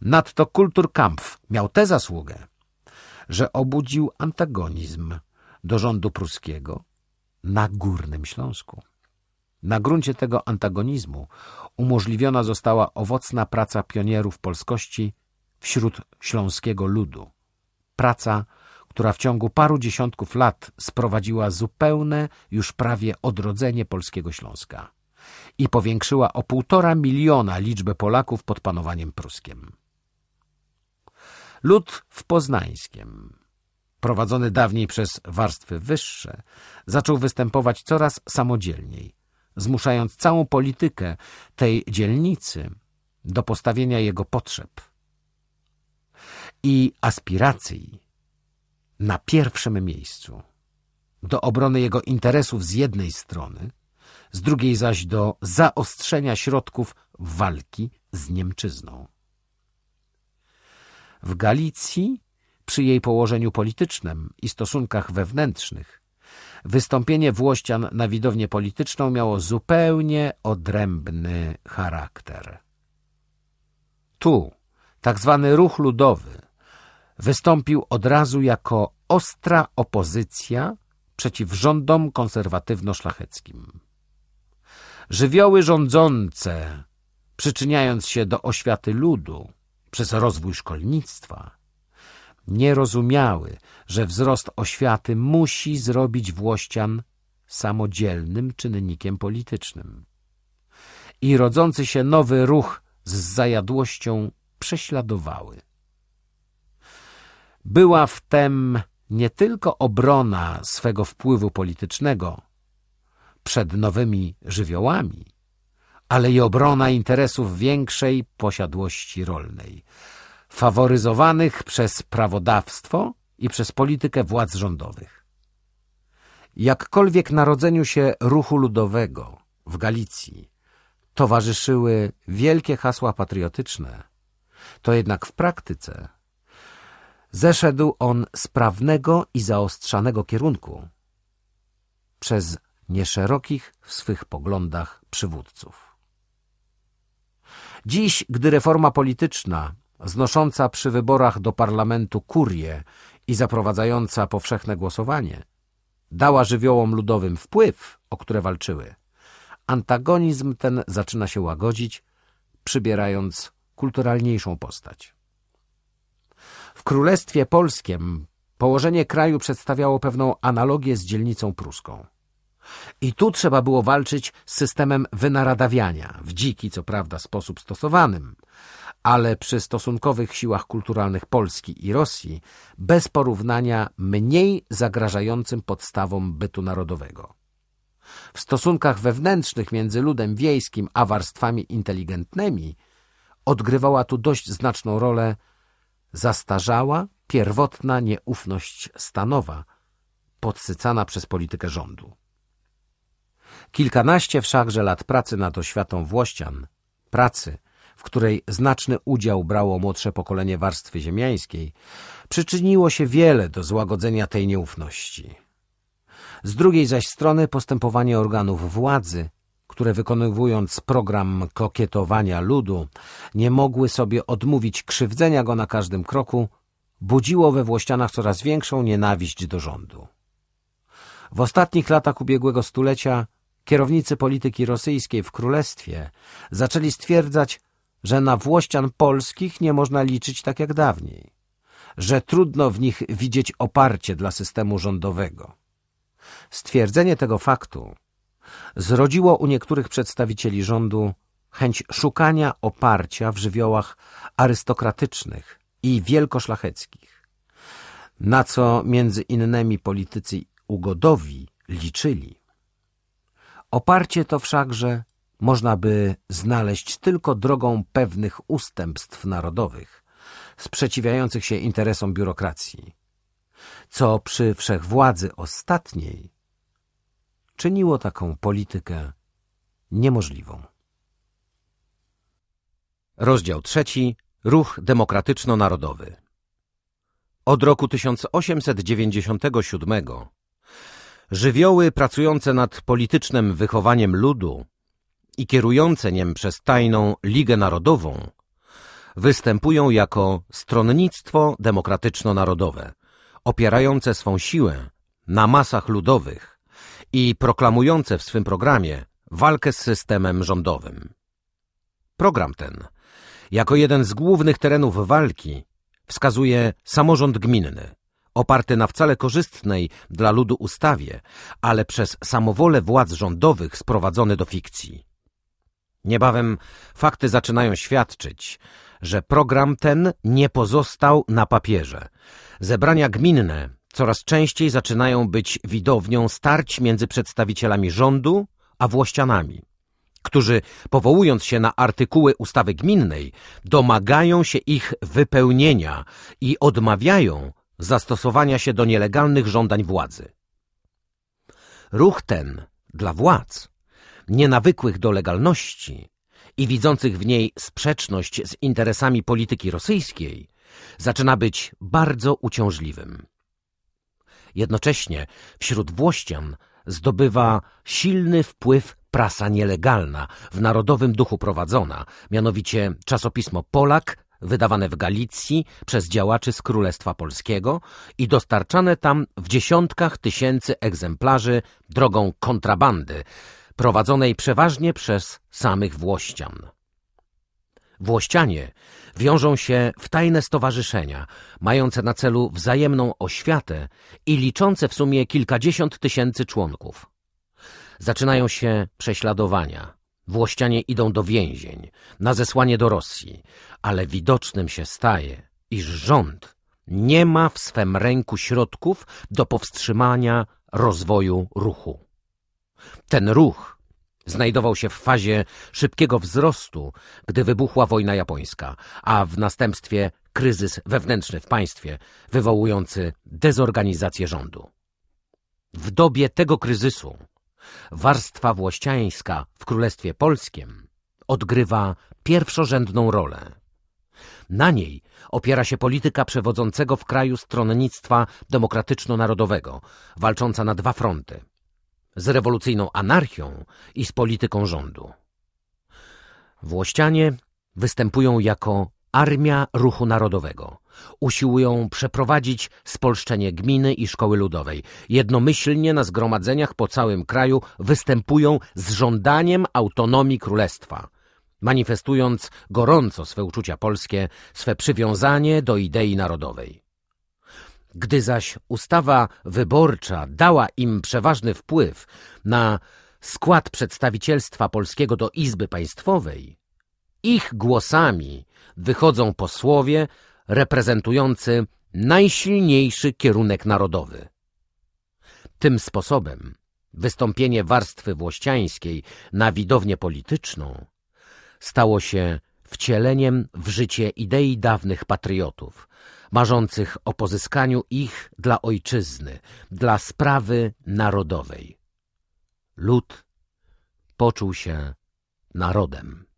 Nadto Kulturkampf miał tę zasługę, że obudził antagonizm do rządu pruskiego na Górnym Śląsku. Na gruncie tego antagonizmu umożliwiona została owocna praca pionierów polskości wśród śląskiego ludu. Praca, która w ciągu paru dziesiątków lat sprowadziła zupełne już prawie odrodzenie polskiego Śląska i powiększyła o półtora miliona liczbę Polaków pod panowaniem pruskim. Lud w Poznańskiem, prowadzony dawniej przez warstwy wyższe, zaczął występować coraz samodzielniej, zmuszając całą politykę tej dzielnicy do postawienia jego potrzeb i aspiracji na pierwszym miejscu, do obrony jego interesów z jednej strony, z drugiej zaś do zaostrzenia środków walki z Niemczyzną. W Galicji, przy jej położeniu politycznym i stosunkach wewnętrznych, wystąpienie Włościan na widownię polityczną miało zupełnie odrębny charakter. Tu tak zwany ruch ludowy wystąpił od razu jako ostra opozycja przeciw rządom konserwatywno-szlacheckim. Żywioły rządzące, przyczyniając się do oświaty ludu przez rozwój szkolnictwa, nie rozumiały, że wzrost oświaty musi zrobić Włościan samodzielnym czynnikiem politycznym. I rodzący się nowy ruch z zajadłością prześladowały. Była wtem nie tylko obrona swego wpływu politycznego przed nowymi żywiołami, ale i obrona interesów większej posiadłości rolnej, faworyzowanych przez prawodawstwo i przez politykę władz rządowych. Jakkolwiek narodzeniu się ruchu ludowego w Galicji towarzyszyły wielkie hasła patriotyczne, to jednak w praktyce zeszedł on z prawnego i zaostrzanego kierunku przez nieszerokich w swych poglądach przywódców. Dziś, gdy reforma polityczna, znosząca przy wyborach do parlamentu kurię i zaprowadzająca powszechne głosowanie, dała żywiołom ludowym wpływ, o które walczyły, antagonizm ten zaczyna się łagodzić, przybierając kulturalniejszą postać. W Królestwie Polskim położenie kraju przedstawiało pewną analogię z dzielnicą pruską. I tu trzeba było walczyć z systemem wynaradawiania, w dziki, co prawda, sposób stosowanym, ale przy stosunkowych siłach kulturalnych Polski i Rosji bez porównania mniej zagrażającym podstawom bytu narodowego. W stosunkach wewnętrznych między ludem wiejskim a warstwami inteligentnymi odgrywała tu dość znaczną rolę zastarzała, pierwotna nieufność stanowa, podsycana przez politykę rządu. Kilkanaście wszakże lat pracy nad oświatą Włościan, pracy, w której znaczny udział brało młodsze pokolenie warstwy ziemiańskiej, przyczyniło się wiele do złagodzenia tej nieufności. Z drugiej zaś strony postępowanie organów władzy, które wykonywując program kokietowania ludu, nie mogły sobie odmówić krzywdzenia go na każdym kroku, budziło we Włościanach coraz większą nienawiść do rządu. W ostatnich latach ubiegłego stulecia kierownicy polityki rosyjskiej w królestwie zaczęli stwierdzać, że na Włościan polskich nie można liczyć tak jak dawniej, że trudno w nich widzieć oparcie dla systemu rządowego. Stwierdzenie tego faktu zrodziło u niektórych przedstawicieli rządu chęć szukania oparcia w żywiołach arystokratycznych i wielkoszlacheckich, na co między innymi politycy ugodowi liczyli. Oparcie to wszakże można by znaleźć tylko drogą pewnych ustępstw narodowych, sprzeciwiających się interesom biurokracji, co przy wszechwładzy ostatniej czyniło taką politykę niemożliwą. Rozdział trzeci. Ruch demokratyczno-narodowy Od roku 1897 żywioły pracujące nad politycznym wychowaniem ludu i kierujące niem przez tajną Ligę Narodową występują jako stronnictwo demokratyczno-narodowe, opierające swą siłę na masach ludowych i proklamujące w swym programie walkę z systemem rządowym. Program ten, jako jeden z głównych terenów walki, wskazuje samorząd gminny, oparty na wcale korzystnej dla ludu ustawie, ale przez samowolę władz rządowych sprowadzony do fikcji. Niebawem fakty zaczynają świadczyć, że program ten nie pozostał na papierze. Zebrania gminne coraz częściej zaczynają być widownią starć między przedstawicielami rządu a włościanami, którzy, powołując się na artykuły ustawy gminnej, domagają się ich wypełnienia i odmawiają zastosowania się do nielegalnych żądań władzy. Ruch ten dla władz, nienawykłych do legalności i widzących w niej sprzeczność z interesami polityki rosyjskiej, zaczyna być bardzo uciążliwym. Jednocześnie wśród Włościan zdobywa silny wpływ prasa nielegalna, w narodowym duchu prowadzona, mianowicie czasopismo Polak, wydawane w Galicji przez działaczy z Królestwa Polskiego i dostarczane tam w dziesiątkach tysięcy egzemplarzy drogą kontrabandy, prowadzonej przeważnie przez samych Włościan. Włościanie wiążą się w tajne stowarzyszenia, mające na celu wzajemną oświatę i liczące w sumie kilkadziesiąt tysięcy członków. Zaczynają się prześladowania. Włościanie idą do więzień, na zesłanie do Rosji, ale widocznym się staje, iż rząd nie ma w swem ręku środków do powstrzymania rozwoju ruchu. Ten ruch znajdował się w fazie szybkiego wzrostu, gdy wybuchła wojna japońska, a w następstwie kryzys wewnętrzny w państwie, wywołujący dezorganizację rządu. W dobie tego kryzysu warstwa włościańska w Królestwie Polskim odgrywa pierwszorzędną rolę. Na niej opiera się polityka przewodzącego w kraju stronnictwa demokratyczno-narodowego, walcząca na dwa fronty – z rewolucyjną anarchią i z polityką rządu. Włościanie występują jako armia ruchu narodowego. Usiłują przeprowadzić spolszczenie gminy i szkoły ludowej. Jednomyślnie na zgromadzeniach po całym kraju występują z żądaniem autonomii królestwa, manifestując gorąco swe uczucia polskie, swe przywiązanie do idei narodowej. Gdy zaś ustawa wyborcza dała im przeważny wpływ na skład przedstawicielstwa polskiego do Izby Państwowej, ich głosami wychodzą posłowie reprezentujący najsilniejszy kierunek narodowy. Tym sposobem wystąpienie warstwy włościańskiej na widownię polityczną stało się wcieleniem w życie idei dawnych patriotów, marzących o pozyskaniu ich dla ojczyzny, dla sprawy narodowej. Lud poczuł się narodem.